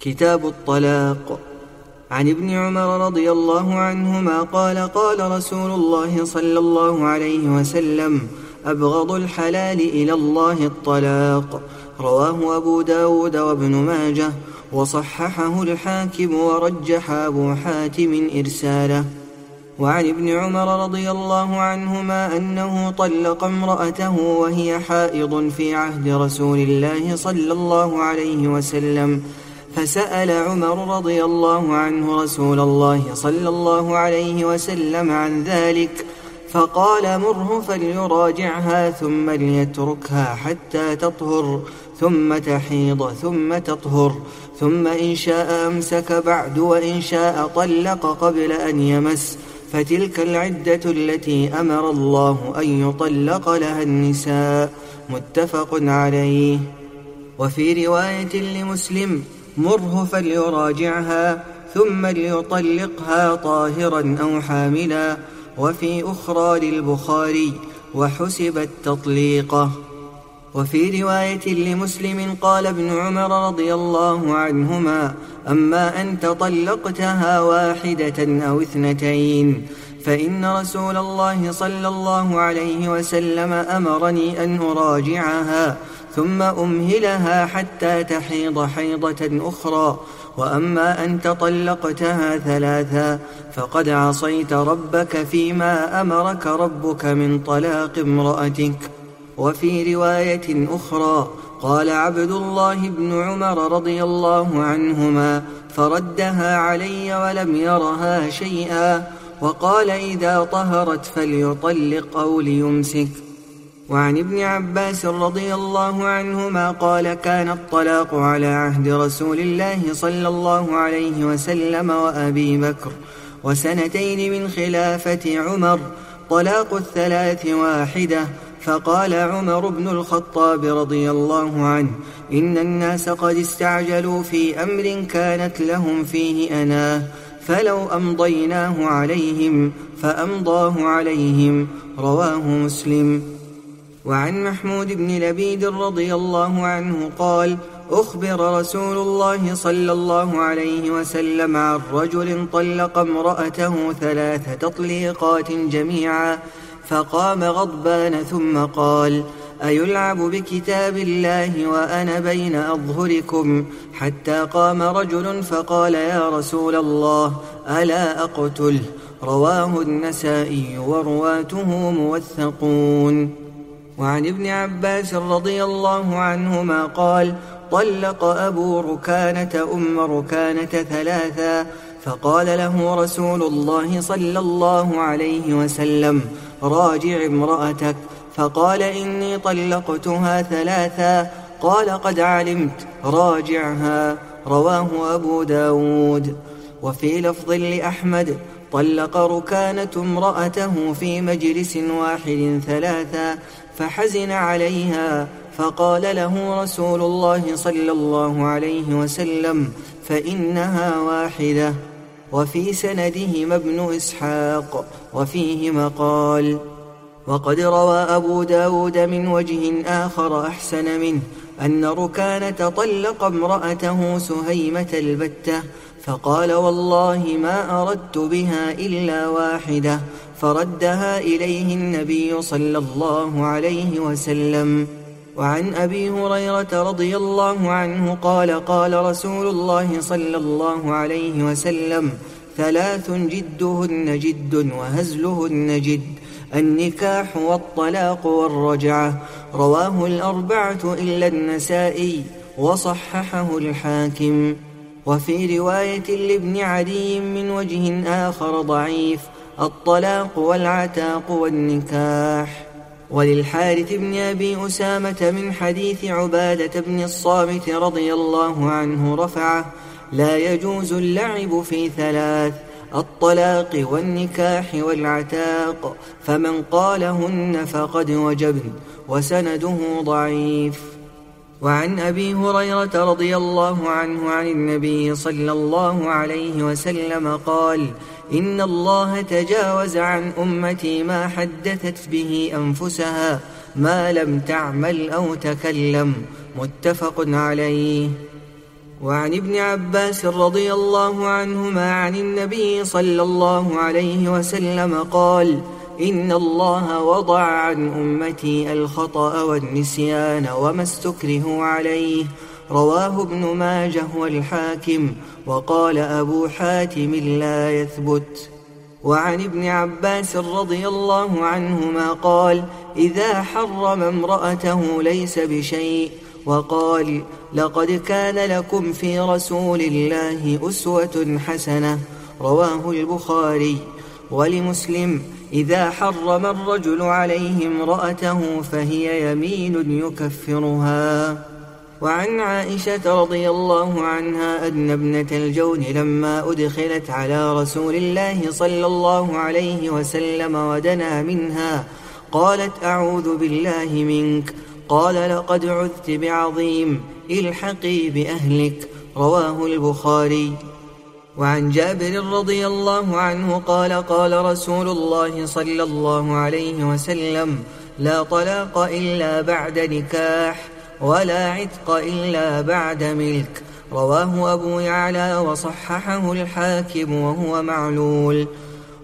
كتاب الطلاق. عن ابن عمر رضي الله عنهما قال قال رسول الله صلى الله عليه وسلم أبغض الحلال إلى الله الطلاق. رواه أبو داود وابن ماجه وصححه الحاكم ورجح أبو حاتم إرساله. وعن ابن عمر رضي الله عنهما أنه طلق امرأته وهي حائض في عهد رسول الله صلى الله عليه وسلم. فسأل عمر رضي الله عنه رسول الله صلى الله عليه وسلم عن ذلك فقال مره فليراجعها ثم ليتركها حتى تطهر ثم تحيض ثم تطهر ثم إن شاء أمسك بعد وإن شاء طلق قبل أن يمس. فتلك العدة التي أمر الله أن يطلق لها النساء. متفق عليه. وفي رواية لمسلم مره فليراجعها ثم ليطلقها طاهرا أو حاملا وفي أخرى للبخاري وحسبت تطليقه. وفي رواية لمسلم قال ابن عمر رضي الله عنهما أما أنت طلقتها واحدة أو اثنتين فإن رسول الله صلى الله عليه وسلم أمرني أن أراجعها ثم أمهلها حتى تحيض حيضة أخرى. وأما أن تطلقتها ثلاثا فقد عصيت ربك فيما أمرك ربك من طلاق امرأتك. وفي رواية أخرى قال عبد الله بن عمر رضي الله عنهما فردها علي ولم يرها شيئا وقال إذا طهرت فليطلق أو ليمسك. وعن ابن عباس رضي الله عنهما قال كان الطلاق على عهد رسول الله صلى الله عليه وسلم وأبي بكر وسنتين من خلافة عمر. طلاق الثلاث واحدة. فقال عمر بن الخطاب رضي الله عنه إن الناس قد استعجلوا في أمر كانت لهم فيه أناه فلو أمضيناه عليهم فأمضاه عليهم. رواه مسلم. وعن محمود بن لبيد رضي الله عنه قال أخبر رسول الله صلى الله عليه وسلم عن رجل طلق امرأته ثلاث تطليقات جميعا فقام غضبان ثم قال أيلعب بكتاب الله وأنا بين أظهركم؟ حتى قام رجل فقال يا رسول الله ألا أقتله رواه النسائي ورواته موثقون. وعن ابن عباس رضي الله عنهما قال طلق أبو ركانة أم ركانة ثلاثا فقال له رسول الله صلى الله عليه وسلم راجع امرأتك. فقال إني طلقتها ثلاثا. قال قد علمت راجعها. رواه أبو داود. وفي لفظ لأحمد طلق ركانة امرأته في مجلس واحد ثلاثا. فحزن عليها فقال له رسول الله صلى الله عليه وسلم فإنها واحدة وفي سندهما ابن إسحاق وفيه مقال وقد روى أبو داود من وجه آخر أحسن منه أن ركانة طلق امرأته سهيمة البتة فقال والله ما أردت بها إلا واحدة فردها إليه النبي صلى الله عليه وسلم. وعن أبي هريرة رضي الله عنه قال قال رسول الله صلى الله عليه وسلم ثلاث جدهن جد وهزلهن جد النكاح والطلاق والرجعة. رواه الأربعة إلا النسائي وصححه الحاكم. وفي رواية لابن عدي من وجه آخر ضعيف الطلاق والعتاق والنكاح. وللحارث بن أبي أسامة من حديث عبادة بن الصامت رضي الله عنه رفعه لا يجوز اللعب في ثلاث الطلاق والنكاح والعتاق. فمن قالهن فقد وجبن وسنده ضعيف. وعن أبي هريرة رضي الله عنه عن النبي صلى الله عليه وسلم قال إن الله تجاوز عن أمتي ما حدثت به أنفسها ما لم تعمل أو تكلم. متفق عليه. وعن ابن عباس رضي الله عنهما عن النبي صلى الله عليه وسلم قال إن الله وضع عن أمتي الخطأ والنسيان وما استكره عليه. رواه ابن ماجه والحاكم وقال أبو حاتم لا يثبت. وعن ابن عباس رضي الله عنهما قال إذا حرم امرأته ليس بشيء. وقال لقد كان لكم في رسول الله أسوة حسنة. رواه البخاري. ولمسلم إذا حرم الرجل عليه امرأته فهي يمين يكفرها. وعن عائشة رضي الله عنها أن ابنة الجون لما أدخلت على رسول الله صلى الله عليه وسلم ودنا منها قالت أعوذ بالله منك قال لقد عذت بعظيم الحقي بأهلك رواه البخاري. وعن جابر رضي الله عنه قال قال رسول الله صلى الله عليه وسلم لا طلاق إلا بعد نكاح. ولا عتق إلا بعد ملك. رواه أبو يعلى وصححه الحاكم وهو معلول.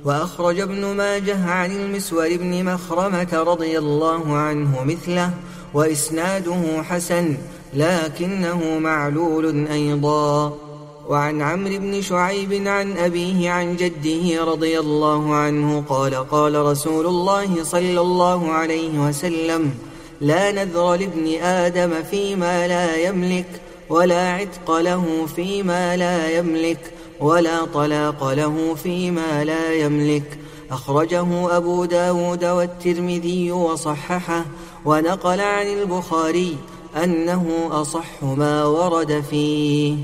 وأخرج ابن ماجه عن المسور بن مخرمة رضي الله عنه مثله وإسناده حسن لكنه معلول أيضا. وعن عمرو بن شعيب عن أبيه عن جده رضي الله عنه قال قال رسول الله صلى الله عليه وسلم لا نذر لابن آدم فيما لا يملك ولا عتق له فيما لا يملك ولا طلاق له فيما لا يملك. أخرجه أبو داود والترمذي وصححه ونقل عن البخاري أنه أصح ما ورد فيه.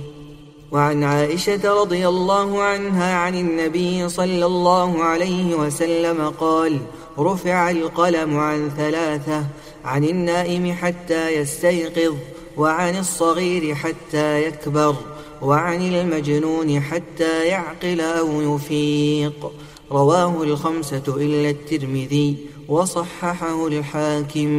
وعن عائشة رضي الله عنها عن النبي صلى الله عليه وسلم قال رفع القلم عن ثلاثة عن النائم حتى يستيقظ وعن الصغير حتى يكبر وعن المجنون حتى يعقل أو يفيق. رواه الخمسة إلا الترمذي وصححه الحاكم.